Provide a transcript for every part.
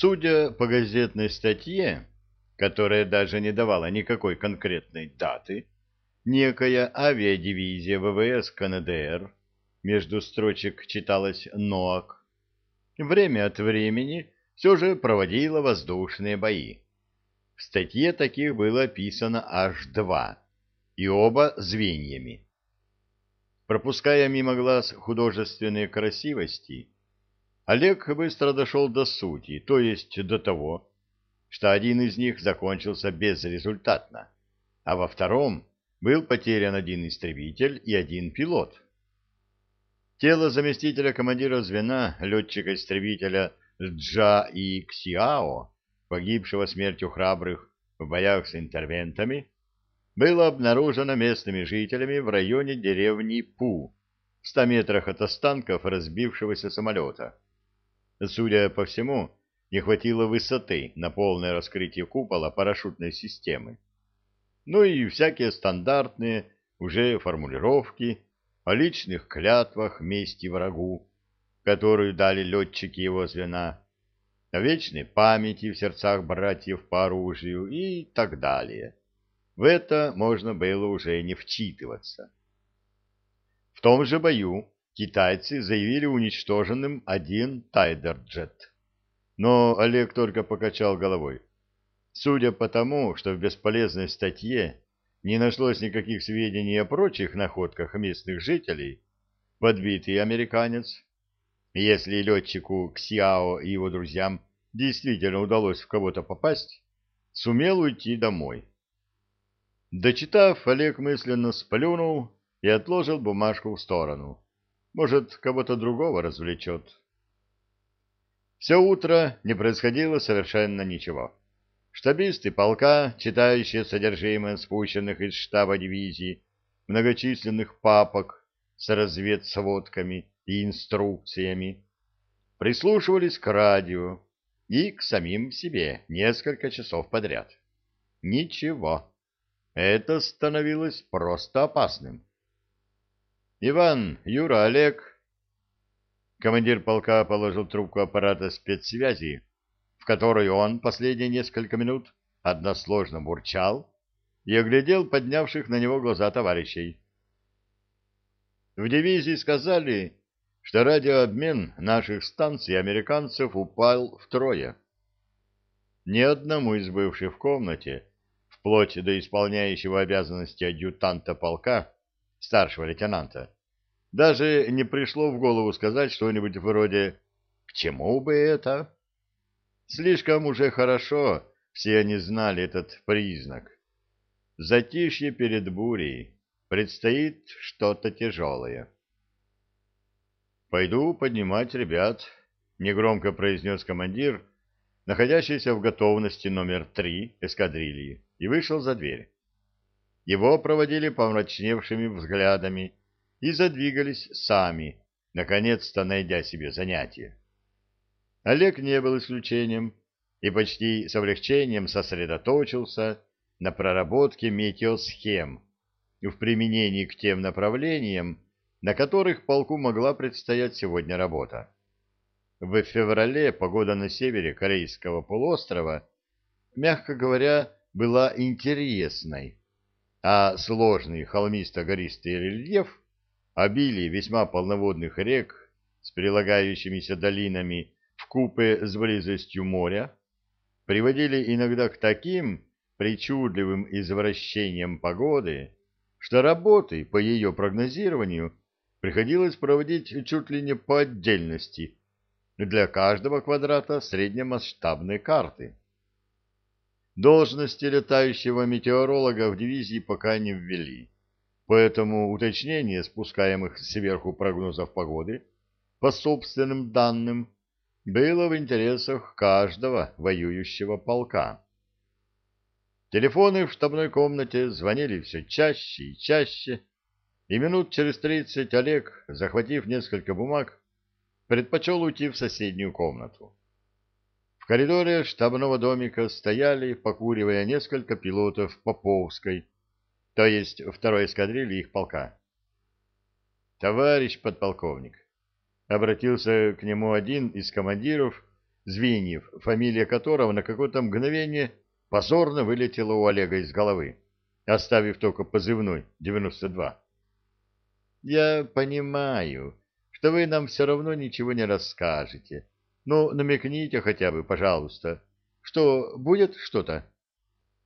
Судя по газетной статье, которая даже не давала никакой конкретной даты, некая авиадивизия ВВС КНДР, между строчек читалось НОАК, время от времени все же проводила воздушные бои. В статье таких было описано аж два, и оба звеньями. Пропуская мимо глаз художественные красивости, Олег быстро дошел до сути, то есть до того, что один из них закончился безрезультатно, а во втором был потерян один истребитель и один пилот. Тело заместителя командира звена, летчика-истребителя Джа и Ксиао, погибшего смертью храбрых в боях с интервентами, было обнаружено местными жителями в районе деревни Пу, в ста метрах от останков разбившегося самолета. Судя по всему, не хватило высоты на полное раскрытие купола парашютной системы. Ну и всякие стандартные уже формулировки о личных клятвах мести врагу, которую дали летчики его звена, о вечной памяти в сердцах братьев по оружию и так далее. В это можно было уже не вчитываться. В том же бою китайцы заявили уничтоженным один тайдерджет. Но Олег только покачал головой. Судя по тому, что в бесполезной статье не нашлось никаких сведений о прочих находках местных жителей, подбитый американец, если летчику Ксиао и его друзьям действительно удалось в кого-то попасть, сумел уйти домой. Дочитав, Олег мысленно сплюнул и отложил бумажку в сторону. Может, кого-то другого развлечет. Все утро не происходило совершенно ничего. Штабисты полка, читающие содержимое спущенных из штаба дивизии многочисленных папок с разведсводками и инструкциями, прислушивались к радио и к самим себе несколько часов подряд. Ничего. Это становилось просто опасным. «Иван, Юра, Олег...» Командир полка положил трубку аппарата спецсвязи, в которой он последние несколько минут односложно бурчал и оглядел поднявших на него глаза товарищей. В дивизии сказали, что радиообмен наших станций американцев упал втрое. Ни одному из бывших в комнате, вплоть до исполняющего обязанности адъютанта полка, старшего лейтенанта, даже не пришло в голову сказать что-нибудь вроде «К чему бы это?». Слишком уже хорошо все они знали этот признак. Затишье перед бурей, предстоит что-то тяжелое. «Пойду поднимать ребят», — негромко произнес командир, находящийся в готовности номер три эскадрильи, и вышел за дверь. Его проводили помрачневшими взглядами и задвигались сами, наконец-то найдя себе занятие. Олег не был исключением и почти с облегчением сосредоточился на проработке метеосхем в применении к тем направлениям, на которых полку могла предстоять сегодня работа. В феврале погода на севере Корейского полуострова, мягко говоря, была интересной, а сложный холмисто-гористый рельеф обилие весьма полноводных рек с прилагающимися долинами в купе с близостью моря приводили иногда к таким причудливым извращениям погоды, что работы по ее прогнозированию приходилось проводить чуть ли не по отдельности для каждого квадрата среднемасштабной карты. Должности летающего метеоролога в дивизии пока не ввели Поэтому уточнение спускаемых сверху прогнозов погоды по собственным данным было в интересах каждого воюющего полка. Телефоны в штабной комнате звонили все чаще и чаще, и минут через тридцать Олег, захватив несколько бумаг, предпочел уйти в соседнюю комнату. Коридоре штабного домика стояли, покуривая несколько пилотов Поповской, то есть второй эскадрильи их полка. «Товарищ подполковник», — обратился к нему один из командиров Звеньев, фамилия которого на какое-то мгновение позорно вылетела у Олега из головы, оставив только позывной 92. «Я понимаю, что вы нам все равно ничего не расскажете, но намекните хотя бы, пожалуйста, что будет что-то?»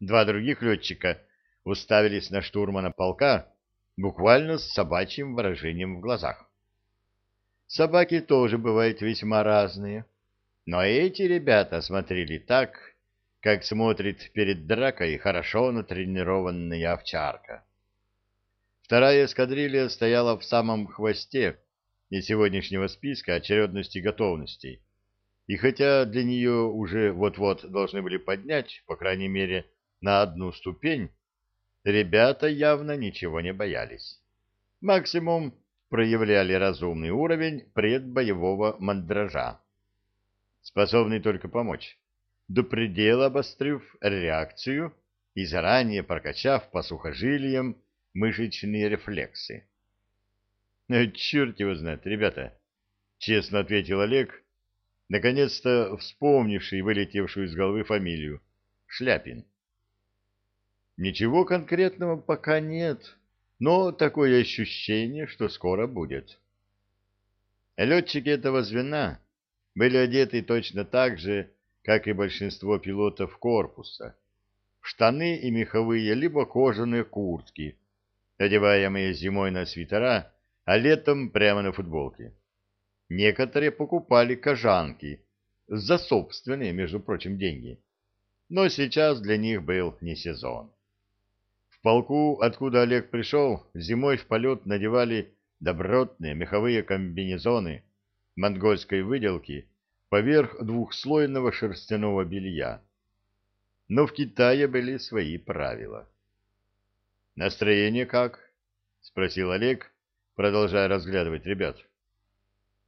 Два других летчика уставились на штурмана полка буквально с собачьим выражением в глазах. Собаки тоже бывают весьма разные, но эти ребята смотрели так, как смотрит перед дракой хорошо натренированная овчарка. Вторая эскадрилья стояла в самом хвосте и сегодняшнего списка очередности готовностей, и хотя для нее уже вот-вот должны были поднять, по крайней мере, на одну ступень, ребята явно ничего не боялись. Максимум проявляли разумный уровень предбоевого мандража, способный только помочь, до предела обострив реакцию и заранее прокачав по сухожилиям мышечные рефлексы. «Э, «Черт его знает, ребята!» — честно ответил Олег, наконец-то вспомнивший вылетевшую из головы фамилию — Шляпин. Ничего конкретного пока нет, но такое ощущение, что скоро будет. Летчики этого звена были одеты точно так же, как и большинство пилотов корпуса. Штаны и меховые либо кожаные куртки, одеваемые зимой на свитера, а летом прямо на футболки. Некоторые покупали кожанки за собственные, между прочим, деньги. Но сейчас для них был не сезон. В полку, откуда Олег пришел, зимой в полет надевали добротные меховые комбинезоны монгольской выделки поверх двухслойного шерстяного белья. Но в Китае были свои правила. «Настроение как?» — спросил Олег, продолжая разглядывать ребят.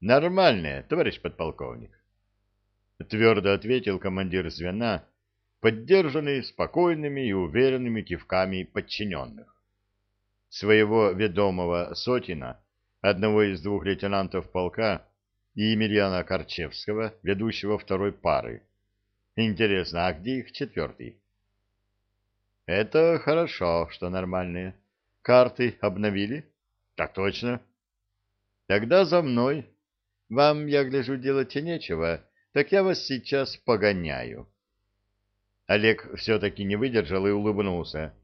«Нормальное, товарищ подполковник», — твердо ответил командир звена, поддержанный спокойными и уверенными кивками подчиненных. Своего ведомого Сотина, одного из двух лейтенантов полка, и Емельяна Корчевского, ведущего второй пары. Интересно, а где их четвертый? Это хорошо, что нормальные. Карты обновили? Так точно. Тогда за мной. Вам, я гляжу, делать нечего, так я вас сейчас погоняю. Олег все-таки не выдержал и улыбнулся,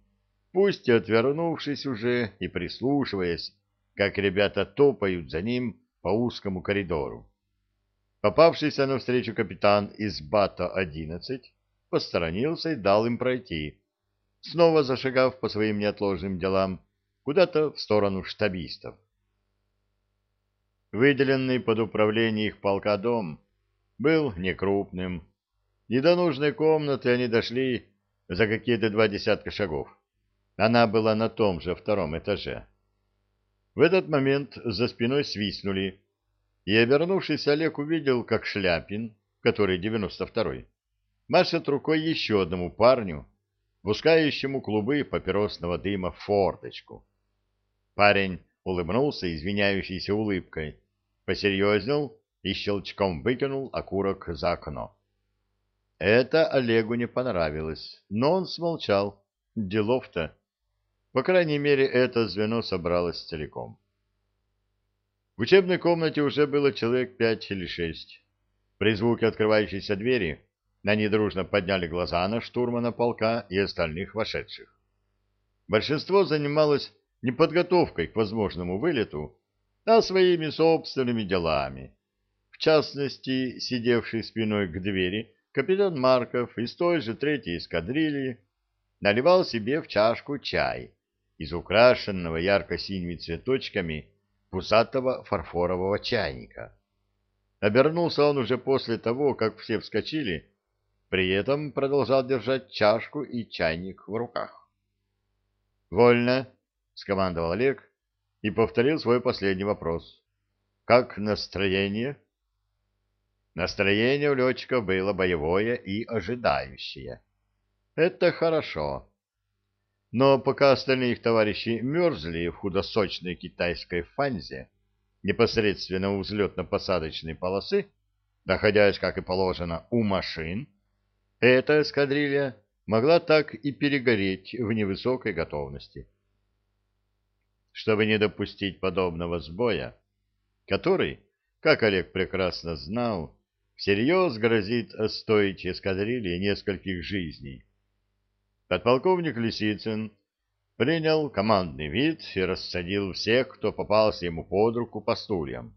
пусть и отвернувшись уже и прислушиваясь, как ребята топают за ним по узкому коридору. Попавшийся навстречу капитан из БАТа-11 посторонился и дал им пройти, снова зашагав по своим неотложным делам куда-то в сторону штабистов. Выделенный под управление их полка дом был некрупным, и до нужной комнаты они дошли за какие-то два десятка шагов. Она была на том же втором этаже. В этот момент за спиной свистнули, и, обернувшись, Олег увидел, как Шляпин, который девяносто второй, машет рукой еще одному парню, пускающему клубы папиросного дыма в форточку. Парень улыбнулся извиняющейся улыбкой, посерьезнел и щелчком выкинул окурок за окно. Это Олегу не понравилось, но он смолчал. Делов-то. По крайней мере, это звено собралось целиком. В учебной комнате уже было человек пять или шесть. При звуке открывающейся двери они дружно подняли глаза на штурмана полка и остальных вошедших. Большинство занималось не подготовкой к возможному вылету, а своими собственными делами. В частности, сидевший спиной к двери, капитан Марков из той же третьей эскадрильи наливал себе в чашку чай из украшенного ярко-синими цветочками пузатого фарфорового чайника. Обернулся он уже после того, как все вскочили, при этом продолжал держать чашку и чайник в руках. «Вольно!» — скомандовал Олег и повторил свой последний вопрос. «Как настроение?» Настроение у летчиков было боевое и ожидающее. Это хорошо. Но пока остальные их товарищи мерзли в худосочной китайской фанзе, непосредственно у взлетно-посадочной полосы, Находясь, как и положено, у машин, эта эскадрилья могла так и перегореть в невысокой готовности. Чтобы не допустить подобного сбоя, который, как Олег прекрасно знал, всерьез грозит стоить эскадрилье нескольких жизней. Подполковник Лисицын принял командный вид и рассадил всех, кто попался ему под руку по стульям.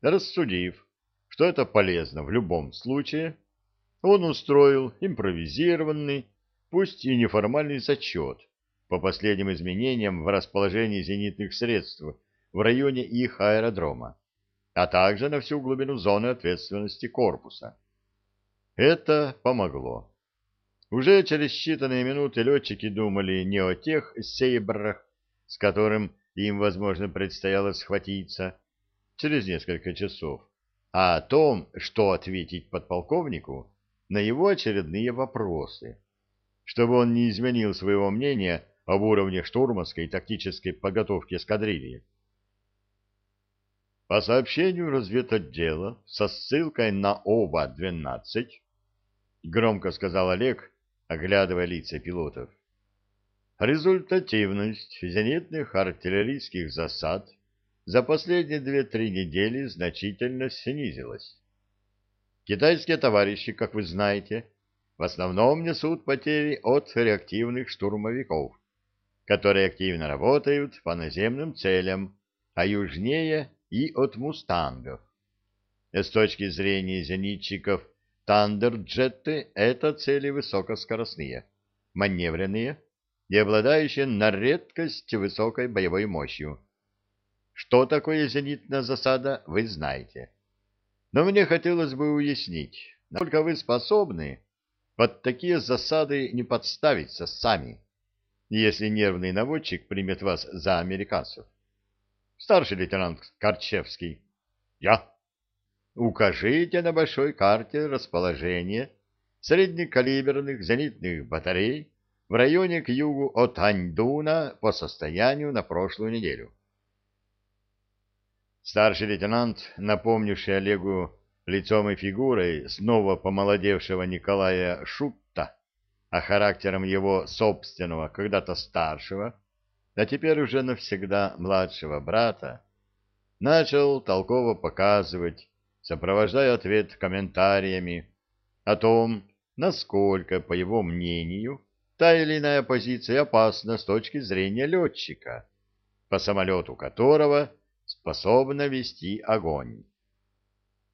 Рассудив, что это полезно в любом случае, он устроил импровизированный, пусть и неформальный зачет по последним изменениям в расположении зенитных средств в районе их аэродрома, а также на всю глубину зоны ответственности корпуса. Это помогло. Уже через считанные минуты летчики думали не о тех сейбрах, с которым им, возможно, предстояло схватиться через несколько часов, а о том, что ответить подполковнику на его очередные вопросы, чтобы он не изменил своего мнения об уровне штурманской и тактической подготовки эскадрильи. По сообщению разведотдела со ссылкой на ОВА-12, громко сказал Олег, оглядывая лица пилотов. Результативность зенитных артиллерийских засад за последние две-три недели значительно снизилась. Китайские товарищи, как вы знаете, в основном несут потери от реактивных штурмовиков, которые активно работают по наземным целям, а южнее и от мустангов. С точки зрения зенитчиков Тандерджеты — это цели высокоскоростные, маневренные и обладающие на редкость высокой боевой мощью. Что такое зенитная засада, вы знаете. Но мне хотелось бы уяснить, насколько вы способны под такие засады не подставиться сами, если нервный наводчик примет вас за американцев. Старший лейтенант Карчевский. Я. Укажите на большой карте расположение среднекалиберных зенитных батарей в районе к югу от Аньдуна по состоянию на прошлую неделю. Старший лейтенант, напомнивший Олегу лицом и фигурой снова помолодевшего Николая Шутта, а характером его собственного, когда-то старшего, а теперь уже навсегда младшего брата, начал толково показывать сопровождая ответ комментариями о том, насколько, по его мнению, та или иная позиция опасна с точки зрения летчика, по самолету которого способна вести огонь.